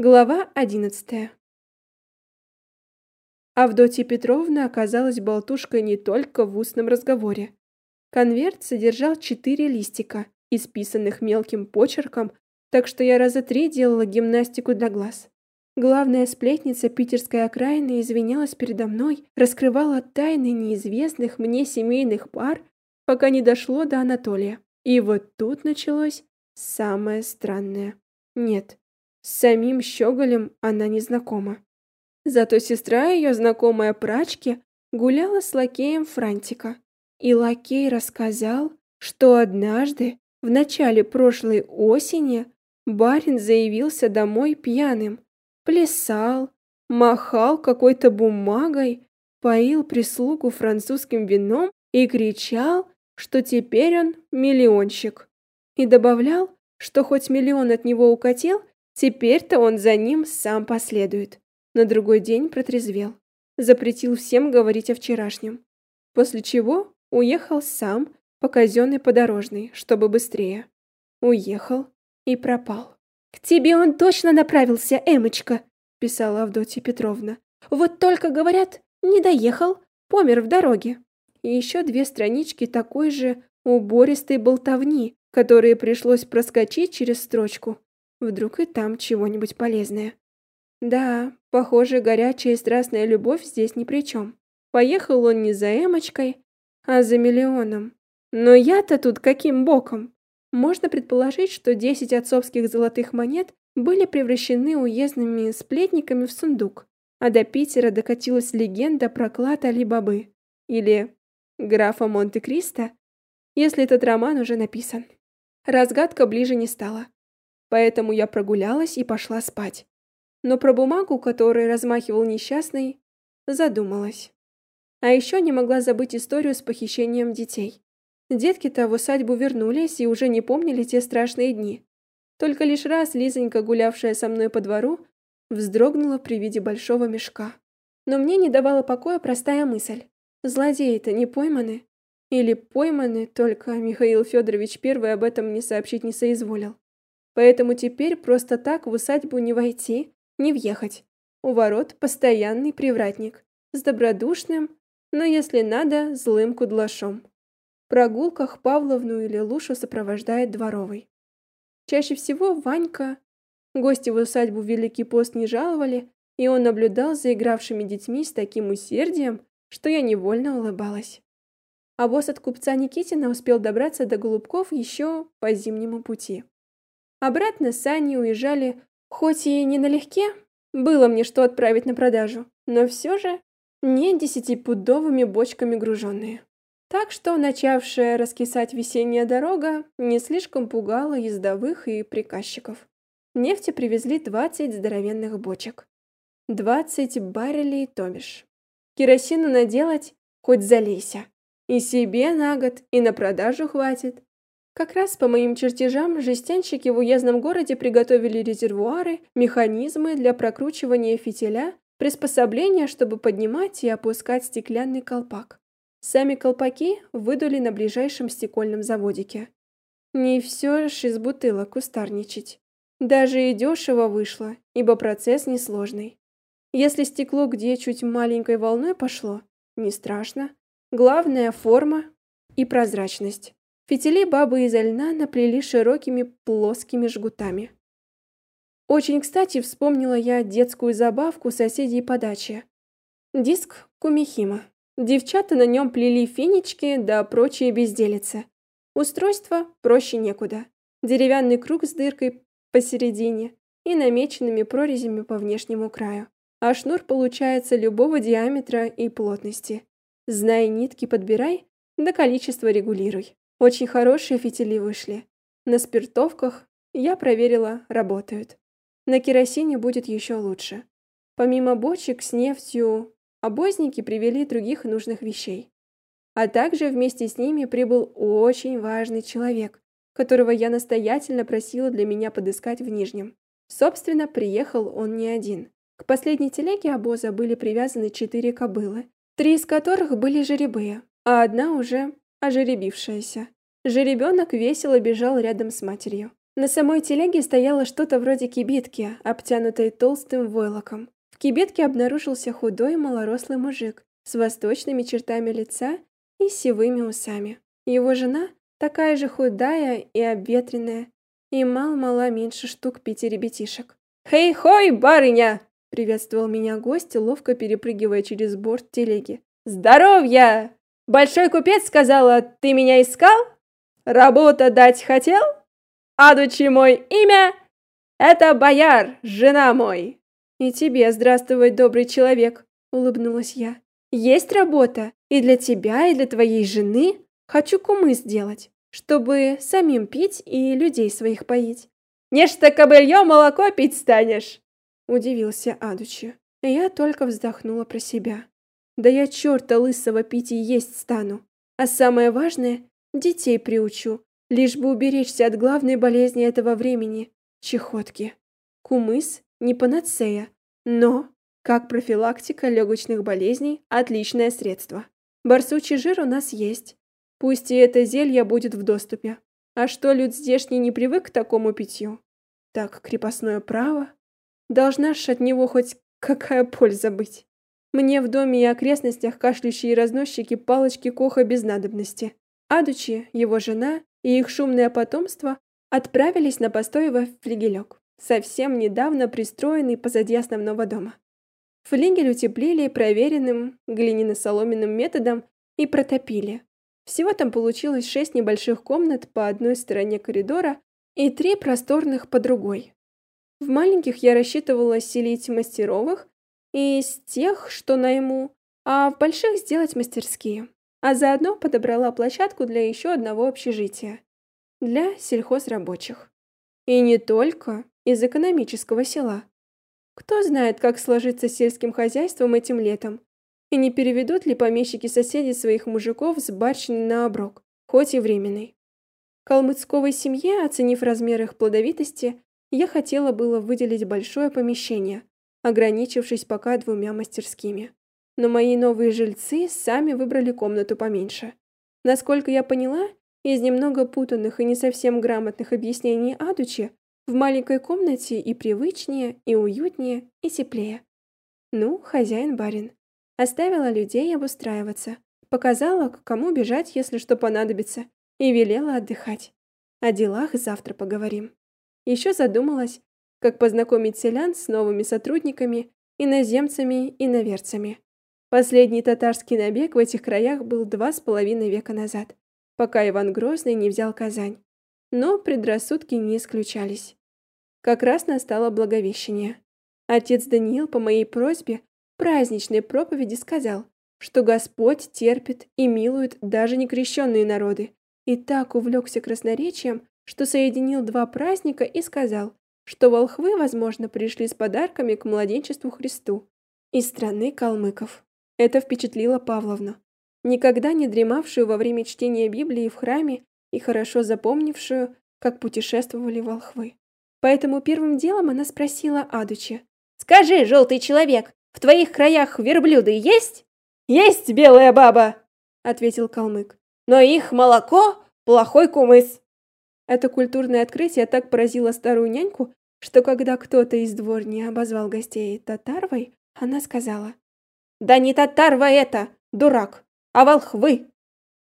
Глава одиннадцатая. Авдотья Петровна оказалась болтушкой не только в устном разговоре. Конверт содержал четыре листика, исписанных мелким почерком, так что я раза три делала гимнастику для глаз. Главная сплетница питерской окраины извинялась передо мной, раскрывала тайны неизвестных мне семейных пар, пока не дошло до Анатолия. И вот тут началось самое странное. Нет, с самим Щеголем она не знакома. Зато сестра ее, знакомая прачки, гуляла с лакеем Франтика. И лакей рассказал, что однажды, в начале прошлой осени, барин заявился домой пьяным, плясал, махал какой-то бумагой, поил прислугу французским вином и кричал, что теперь он миллионщик. И добавлял, что хоть миллион от него укатил, Теперь-то он за ним сам последует. На другой день протрезвел. Запретил всем говорить о вчерашнем. После чего уехал сам по казенной подорожной, чтобы быстрее. Уехал и пропал. «К тебе он точно направился, Эмочка!» – писала Авдотья Петровна. «Вот только, говорят, не доехал, помер в дороге». И еще две странички такой же убористой болтовни, которые пришлось проскочить через строчку, Вдруг и там чего-нибудь полезное. Да, похоже, горячая и страстная любовь здесь ни при чем. Поехал он не за Эмочкой, а за миллионом. Но я-то тут каким боком? Можно предположить, что 10 отцовских золотых монет были превращены уездными сплетниками в сундук, а до Питера докатилась легенда про клад Али-Бабы. Или графа Монте-Кристо, если этот роман уже написан. Разгадка ближе не стала. Поэтому я прогулялась и пошла спать. Но про бумагу, которой размахивал несчастный, задумалась. А еще не могла забыть историю с похищением детей. Детки-то в усадьбу вернулись и уже не помнили те страшные дни. Только лишь раз Лизонька, гулявшая со мной по двору, вздрогнула при виде большого мешка. Но мне не давала покоя простая мысль. Злодеи-то не пойманы. Или пойманы, только Михаил Федорович первый об этом не сообщить не соизволил. Поэтому теперь просто так в усадьбу не войти, не въехать. У ворот постоянный привратник с добродушным, но если надо, злым кудлашом. В прогулках Павловну или Лушу сопровождает дворовый. Чаще всего Ванька. Гости в усадьбу Великий пост не жаловали, и он наблюдал за игравшими детьми с таким усердием, что я невольно улыбалась. А босс от купца Никитина успел добраться до Голубков еще по зимнему пути. Обратно сани уезжали, хоть и не налегке, было мне что отправить на продажу, но все же не десятипудовыми бочками груженные. Так что начавшая раскисать весенняя дорога не слишком пугала ездовых и приказчиков. Нефти привезли 20 здоровенных бочек. 20 баррелей томиш. Керосину наделать хоть залейся. И себе на год, и на продажу хватит. Как раз по моим чертежам жестянщики в уездном городе приготовили резервуары, механизмы для прокручивания фитиля, приспособления, чтобы поднимать и опускать стеклянный колпак. Сами колпаки выдули на ближайшем стекольном заводике. Не все ж из бутылок кустарничать. Даже и дешево вышло, ибо процесс несложный. Если стекло где чуть маленькой волной пошло, не страшно. Главное – форма и прозрачность. Фитили бабы из льна наплели широкими плоскими жгутами. Очень кстати вспомнила я детскую забавку соседей по даче. Диск Кумихима. Девчата на нем плели финички да прочие безделицы. Устройство проще некуда. Деревянный круг с дыркой посередине и намеченными прорезями по внешнему краю. А шнур получается любого диаметра и плотности. Знай нитки подбирай, да количество регулируй. Очень хорошие фитили вышли. На спиртовках, я проверила, работают. На керосине будет еще лучше. Помимо бочек с нефтью, обозники привели других нужных вещей. А также вместе с ними прибыл очень важный человек, которого я настоятельно просила для меня подыскать в Нижнем. Собственно, приехал он не один. К последней телеге обоза были привязаны четыре кобылы, три из которых были жеребые, а одна уже ожеребившаяся. Жеребенок весело бежал рядом с матерью. На самой телеге стояло что-то вроде кибитки, обтянутой толстым войлоком. В кибитке обнаружился худой малорослый мужик с восточными чертами лица и сивыми усами. Его жена такая же худая и обветренная, и мал-мала меньше штук пяти ребятишек. «Хей-хой, барыня!» — приветствовал меня гость, ловко перепрыгивая через борт телеги. «Здоровья! Большой купец сказала, ты меня искал? Работа дать хотел? Адучи мой имя? Это бояр, жена мой!» «И тебе здравствуй, добрый человек!» — улыбнулась я. «Есть работа и для тебя, и для твоей жены. Хочу кумы сделать, чтобы самим пить и людей своих поить. Нечто кобылье молоко пить станешь!» Удивился Адучи. Я только вздохнула про себя. Да я черта лысого пить и есть стану. А самое важное, детей приучу, лишь бы уберечься от главной болезни этого времени – чехотки. Кумыс не панацея, но, как профилактика легочных болезней, отличное средство. Барсучий жир у нас есть. Пусть и это зелье будет в доступе. А что люд здешний не привык к такому питью? Так, крепостное право. Должна ж от него хоть какая польза быть. Мне в доме и окрестностях кашляющие разносчики палочки Коха без надобности. Адучи, его жена и их шумное потомство отправились на постой во флигелек, совсем недавно пристроенный позади основного дома. Флигель утеплили проверенным глиняно-соломенным методом и протопили, всего там получилось шесть небольших комнат по одной стороне коридора и три просторных по другой. В маленьких я рассчитывала селить мастеровых из тех, что найму, а в больших сделать мастерские. А заодно подобрала площадку для еще одного общежития. Для сельхозрабочих. И не только из экономического села. Кто знает, как сложиться сельским хозяйством этим летом. И не переведут ли помещики-соседи своих мужиков с барщины на оброк, хоть и временный. Калмыцковой семье, оценив размер их плодовитости, я хотела было выделить большое помещение, ограничившись пока двумя мастерскими. Но мои новые жильцы сами выбрали комнату поменьше. Насколько я поняла, из немного путанных и не совсем грамотных объяснений Адучи, в маленькой комнате и привычнее, и уютнее, и теплее. Ну, хозяин-барин. Оставила людей обустраиваться, показала, к кому бежать, если что понадобится, и велела отдыхать. О делах завтра поговорим. Еще задумалась, как познакомить селян с новыми сотрудниками, иноземцами и наверцами. Последний татарский набег в этих краях был два с половиной века назад, пока Иван Грозный не взял Казань. Но предрассудки не исключались. Как раз настало Благовещение. Отец Даниил по моей просьбе праздничной проповеди сказал, что Господь терпит и милует даже некрещенные народы, и так увлекся красноречием, что соединил два праздника и сказал, что волхвы, возможно, пришли с подарками к младенчеству Христу из страны калмыков. Это впечатлило Павловну, никогда не дремавшую во время чтения Библии в храме и хорошо запомнившую, как путешествовали волхвы. Поэтому первым делом она спросила Адучи. «Скажи, желтый человек, в твоих краях верблюды есть? Есть, белая баба, ответил калмык. Но их молоко плохой кумыс. Это культурное открытие так поразило старую няньку, что когда кто-то из дворни обозвал гостей татарвой, она сказала: "Да не татарва это, дурак, а волхвы".